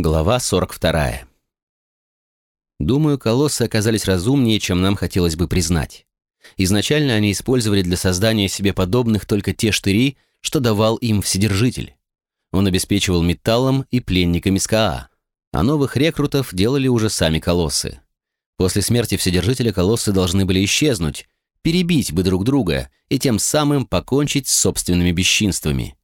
Глава 42. Думаю, колоссы оказались разумнее, чем нам хотелось бы признать. Изначально они использовали для создания себе подобных только те штыри, что давал им Вседержитель. Он обеспечивал металлом и пленниками СКА, а новых рекрутов делали уже сами колоссы. После смерти Вседержителя колоссы должны были исчезнуть, перебить бы друг друга и тем самым покончить с собственными бесчинствами.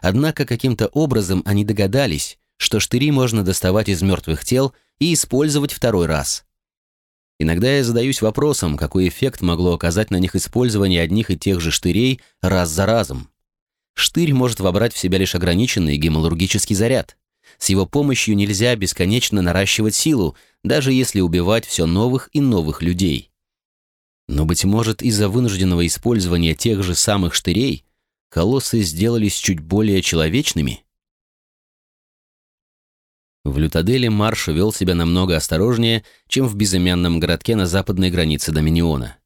Однако каким-то образом они догадались, что штыри можно доставать из мертвых тел и использовать второй раз. Иногда я задаюсь вопросом, какой эффект могло оказать на них использование одних и тех же штырей раз за разом. Штырь может вобрать в себя лишь ограниченный гемалургический заряд. С его помощью нельзя бесконечно наращивать силу, даже если убивать все новых и новых людей. Но, быть может, из-за вынужденного использования тех же самых штырей колоссы сделались чуть более человечными? В Лютаделе Марш вел себя намного осторожнее, чем в безымянном городке на западной границе Доминиона.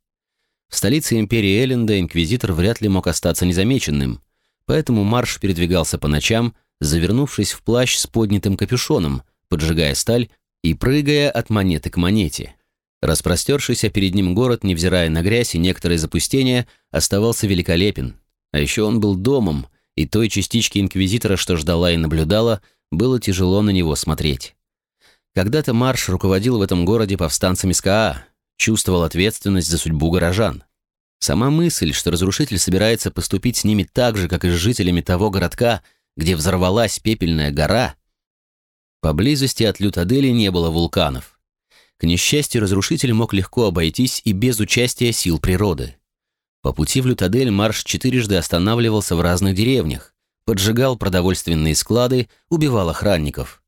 В столице империи Элленда инквизитор вряд ли мог остаться незамеченным, поэтому Марш передвигался по ночам, завернувшись в плащ с поднятым капюшоном, поджигая сталь и прыгая от монеты к монете. Распростершийся перед ним город, невзирая на грязь и некоторые запустения, оставался великолепен. А еще он был домом, и той частички инквизитора, что ждала и наблюдала – было тяжело на него смотреть. Когда-то Марш руководил в этом городе повстанцами СКА, чувствовал ответственность за судьбу горожан. Сама мысль, что разрушитель собирается поступить с ними так же, как и с жителями того городка, где взорвалась пепельная гора, поблизости от Лютадели не было вулканов. К несчастью, разрушитель мог легко обойтись и без участия сил природы. По пути в Лютадель Марш четырежды останавливался в разных деревнях, поджигал продовольственные склады, убивал охранников.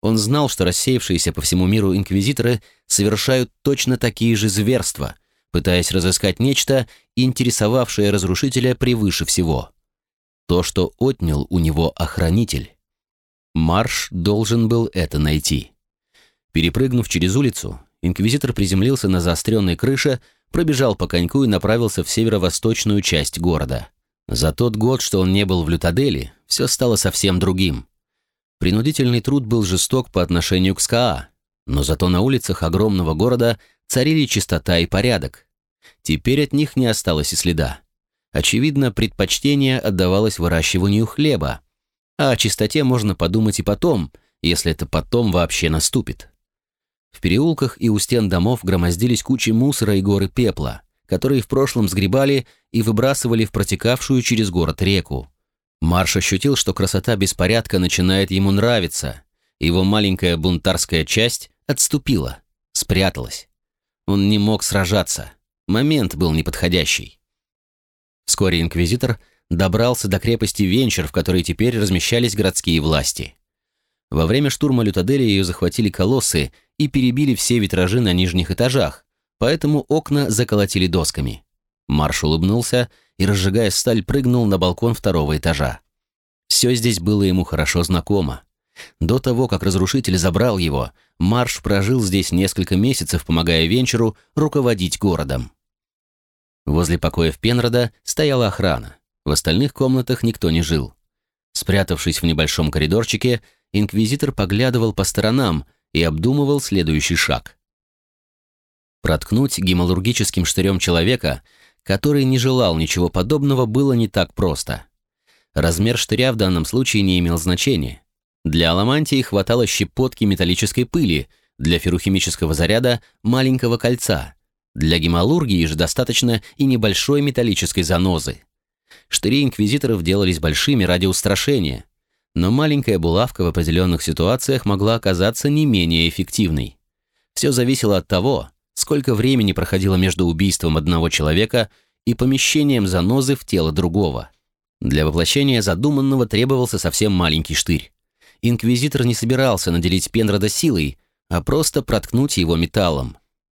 Он знал, что рассеявшиеся по всему миру инквизиторы совершают точно такие же зверства, пытаясь разыскать нечто, интересовавшее разрушителя превыше всего. То, что отнял у него охранитель. Марш должен был это найти. Перепрыгнув через улицу, инквизитор приземлился на заостренной крыше, пробежал по коньку и направился в северо-восточную часть города. За тот год, что он не был в Лютадели, все стало совсем другим. Принудительный труд был жесток по отношению к СКА, но зато на улицах огромного города царили чистота и порядок. Теперь от них не осталось и следа. Очевидно, предпочтение отдавалось выращиванию хлеба. А о чистоте можно подумать и потом, если это потом вообще наступит. В переулках и у стен домов громоздились кучи мусора и горы пепла которые в прошлом сгребали и выбрасывали в протекавшую через город реку. Марш ощутил, что красота беспорядка начинает ему нравиться. Его маленькая бунтарская часть отступила, спряталась. Он не мог сражаться. Момент был неподходящий. Вскоре инквизитор добрался до крепости Венчер, в которой теперь размещались городские власти. Во время штурма Лютадели ее захватили колоссы и перебили все витражи на нижних этажах, поэтому окна заколотили досками. Марш улыбнулся и, разжигая сталь, прыгнул на балкон второго этажа. Все здесь было ему хорошо знакомо. До того, как разрушитель забрал его, Марш прожил здесь несколько месяцев, помогая Венчеру руководить городом. Возле покоев Пенрода стояла охрана. В остальных комнатах никто не жил. Спрятавшись в небольшом коридорчике, инквизитор поглядывал по сторонам и обдумывал следующий шаг. Проткнуть гемалургическим штырем человека, который не желал ничего подобного, было не так просто. Размер штыря в данном случае не имел значения. Для аламантии хватало щепотки металлической пыли, для феррухимического заряда – маленького кольца. Для гемалургии же достаточно и небольшой металлической занозы. Штыри инквизиторов делались большими ради устрашения, но маленькая булавка в определенных ситуациях могла оказаться не менее эффективной. Все зависело от того, сколько времени проходило между убийством одного человека и помещением занозы в тело другого. Для воплощения задуманного требовался совсем маленький штырь. Инквизитор не собирался наделить Пенрода силой, а просто проткнуть его металлом.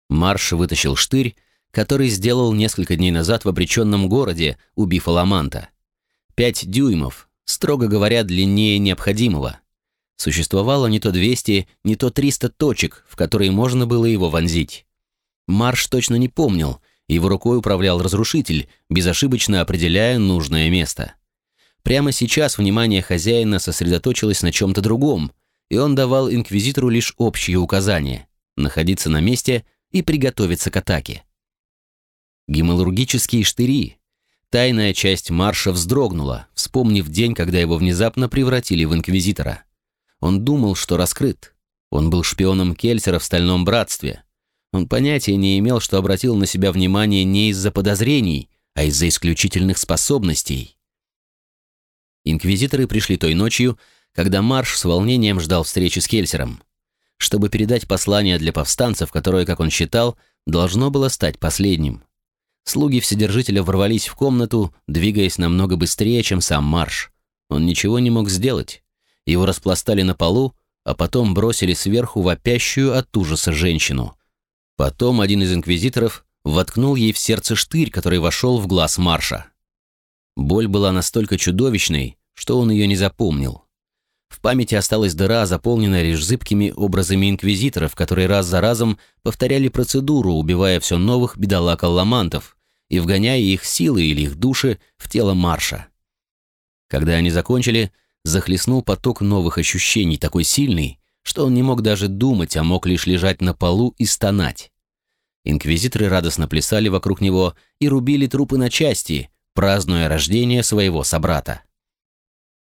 Марш вытащил штырь, который сделал несколько дней назад в обреченном городе, убив Аламанта. Пять дюймов, строго говоря, длиннее необходимого. Существовало не то 200, не то 300 точек, в которые можно было его вонзить. Марш точно не помнил, его рукой управлял разрушитель, безошибочно определяя нужное место. Прямо сейчас внимание хозяина сосредоточилось на чем-то другом, и он давал инквизитору лишь общие указания – находиться на месте и приготовиться к атаке. Гемалургические штыри. Тайная часть марша вздрогнула, вспомнив день, когда его внезапно превратили в инквизитора. Он думал, что раскрыт. Он был шпионом Кельсера в Стальном Братстве. Он понятия не имел, что обратил на себя внимание не из-за подозрений, а из-за исключительных способностей. Инквизиторы пришли той ночью, когда Марш с волнением ждал встречи с Кельсером, чтобы передать послание для повстанцев, которое, как он считал, должно было стать последним. Слуги Вседержителя ворвались в комнату, двигаясь намного быстрее, чем сам Марш. Он ничего не мог сделать. Его распластали на полу, а потом бросили сверху вопящую от ужаса женщину. Потом один из инквизиторов воткнул ей в сердце штырь, который вошел в глаз Марша. Боль была настолько чудовищной, что он ее не запомнил. В памяти осталась дыра, заполненная лишь зыбкими образами инквизиторов, которые раз за разом повторяли процедуру, убивая все новых бедолаг-алламантов и вгоняя их силы или их души в тело Марша. Когда они закончили, захлестнул поток новых ощущений, такой сильный, что он не мог даже думать, а мог лишь лежать на полу и стонать. Инквизиторы радостно плясали вокруг него и рубили трупы на части, празднуя рождение своего собрата.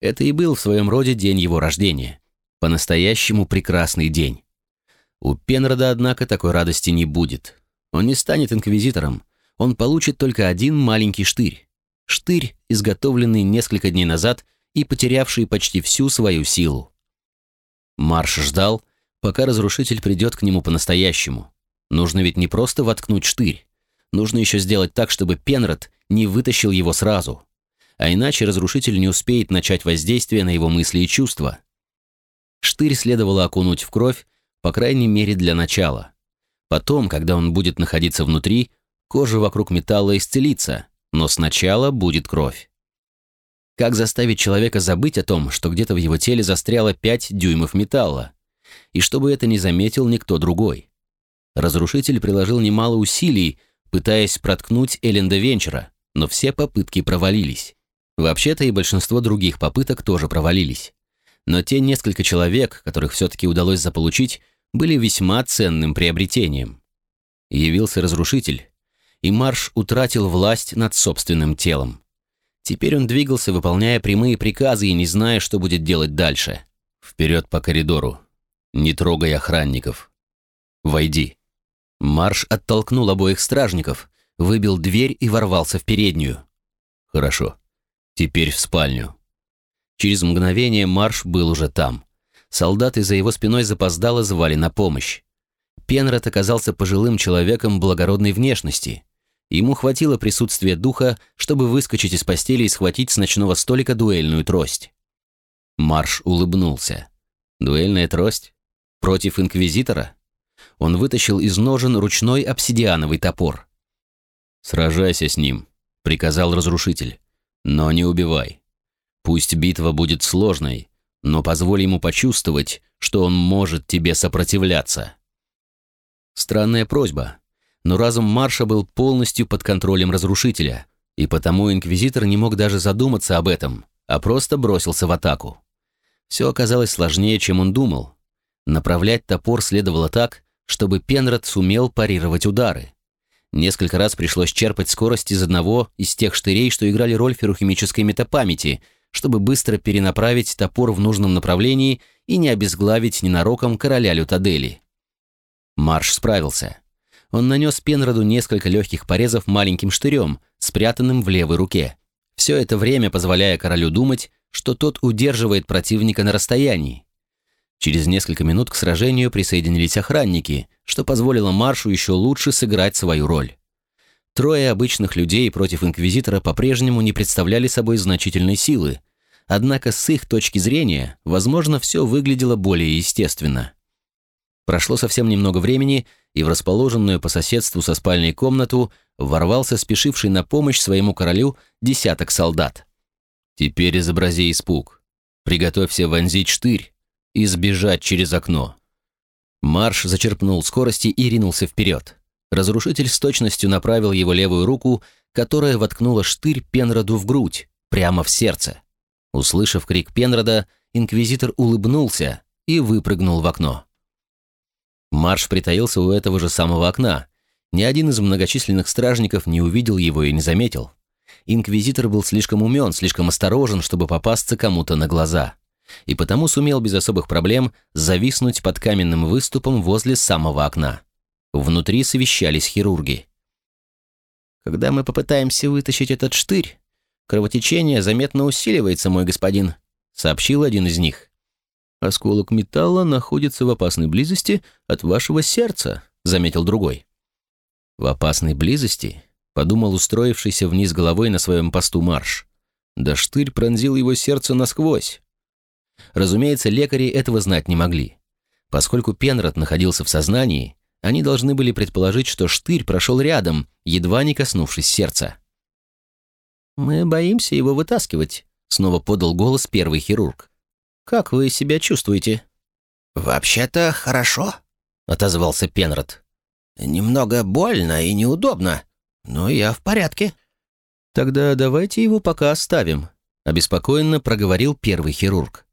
Это и был в своем роде день его рождения. По-настоящему прекрасный день. У Пенрода, однако, такой радости не будет. Он не станет инквизитором. Он получит только один маленький штырь. Штырь, изготовленный несколько дней назад и потерявший почти всю свою силу. Марш ждал, пока разрушитель придет к нему по-настоящему. Нужно ведь не просто воткнуть штырь. Нужно еще сделать так, чтобы Пенрод не вытащил его сразу а иначе разрушитель не успеет начать воздействие на его мысли и чувства. Штырь следовало окунуть в кровь, по крайней мере для начала. Потом, когда он будет находиться внутри, кожа вокруг металла исцелится, но сначала будет кровь. Как заставить человека забыть о том, что где-то в его теле застряло 5 дюймов металла, и чтобы это не заметил никто другой? Разрушитель приложил немало усилий, пытаясь проткнуть Эленда Венчера, но все попытки провалились. Вообще-то и большинство других попыток тоже провалились. Но те несколько человек, которых все-таки удалось заполучить, были весьма ценным приобретением. Явился разрушитель, и Марш утратил власть над собственным телом. Теперь он двигался, выполняя прямые приказы и не зная, что будет делать дальше. Вперед по коридору. Не трогай охранников. Войди. Марш оттолкнул обоих стражников, выбил дверь и ворвался в переднюю. Хорошо. Теперь в спальню. Через мгновение Марш был уже там. Солдаты за его спиной запоздало звали на помощь. Пенрод оказался пожилым человеком благородной внешности. Ему хватило присутствия духа, чтобы выскочить из постели и схватить с ночного столика дуэльную трость. Марш улыбнулся. Дуэльная трость? Против инквизитора? Он вытащил из ножен ручной обсидиановый топор. «Сражайся с ним», — приказал разрушитель. Но не убивай. Пусть битва будет сложной, но позволь ему почувствовать, что он может тебе сопротивляться. Странная просьба, но разум Марша был полностью под контролем разрушителя, и потому инквизитор не мог даже задуматься об этом, а просто бросился в атаку. Все оказалось сложнее, чем он думал. Направлять топор следовало так, чтобы Пенрод сумел парировать удары. Несколько раз пришлось черпать скорость из одного из тех штырей, что играли роль феррохимической метапамяти, чтобы быстро перенаправить топор в нужном направлении и не обезглавить ненароком короля Лютадели. Марш справился. Он нанес Пенроду несколько легких порезов маленьким штырем, спрятанным в левой руке. Все это время позволяя королю думать, что тот удерживает противника на расстоянии. Через несколько минут к сражению присоединились охранники, что позволило Маршу еще лучше сыграть свою роль. Трое обычных людей против Инквизитора по-прежнему не представляли собой значительной силы, однако с их точки зрения, возможно, все выглядело более естественно. Прошло совсем немного времени, и в расположенную по соседству со спальней комнату ворвался спешивший на помощь своему королю десяток солдат. «Теперь изобрази испуг. Приготовься вонзить штырь и сбежать через окно. Марш зачерпнул скорости и ринулся вперед. Разрушитель с точностью направил его левую руку, которая воткнула штырь Пенроду в грудь, прямо в сердце. Услышав крик Пенрода, инквизитор улыбнулся, и выпрыгнул в окно. Марш притаился у этого же самого окна. Ни один из многочисленных стражников не увидел его и не заметил. Инквизитор был слишком умен, слишком осторожен, чтобы попасться кому-то на глаза. И потому сумел без особых проблем зависнуть под каменным выступом возле самого окна. Внутри совещались хирурги. «Когда мы попытаемся вытащить этот штырь, кровотечение заметно усиливается, мой господин», сообщил один из них. «Осколок металла находится в опасной близости от вашего сердца», заметил другой. «В опасной близости?» подумал устроившийся вниз головой на своем посту марш. Да штырь пронзил его сердце насквозь. Разумеется, лекари этого знать не могли. Поскольку Пенрод находился в сознании, они должны были предположить, что штырь прошел рядом, едва не коснувшись сердца. «Мы боимся его вытаскивать», — снова подал голос первый хирург. «Как вы себя чувствуете?» «Вообще-то хорошо», — отозвался Пенрод. «Немного больно и неудобно, но я в порядке». «Тогда давайте его пока оставим», — обеспокоенно проговорил первый хирург.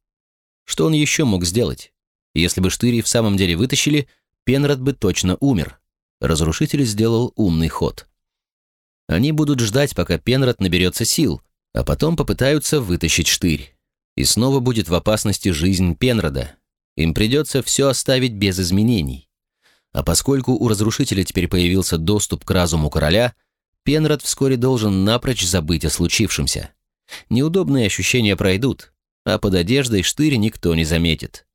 Что он еще мог сделать? Если бы штыри в самом деле вытащили, Пенрод бы точно умер. Разрушитель сделал умный ход. Они будут ждать, пока Пенрод наберется сил, а потом попытаются вытащить штырь. И снова будет в опасности жизнь Пенрода. Им придется все оставить без изменений. А поскольку у разрушителя теперь появился доступ к разуму короля, Пенрод вскоре должен напрочь забыть о случившемся. Неудобные ощущения пройдут, а под одеждой штырь никто не заметит.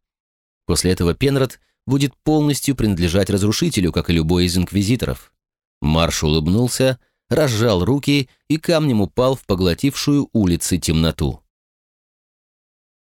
После этого Пенрод будет полностью принадлежать разрушителю, как и любой из инквизиторов. Марш улыбнулся, разжал руки и камнем упал в поглотившую улицы темноту.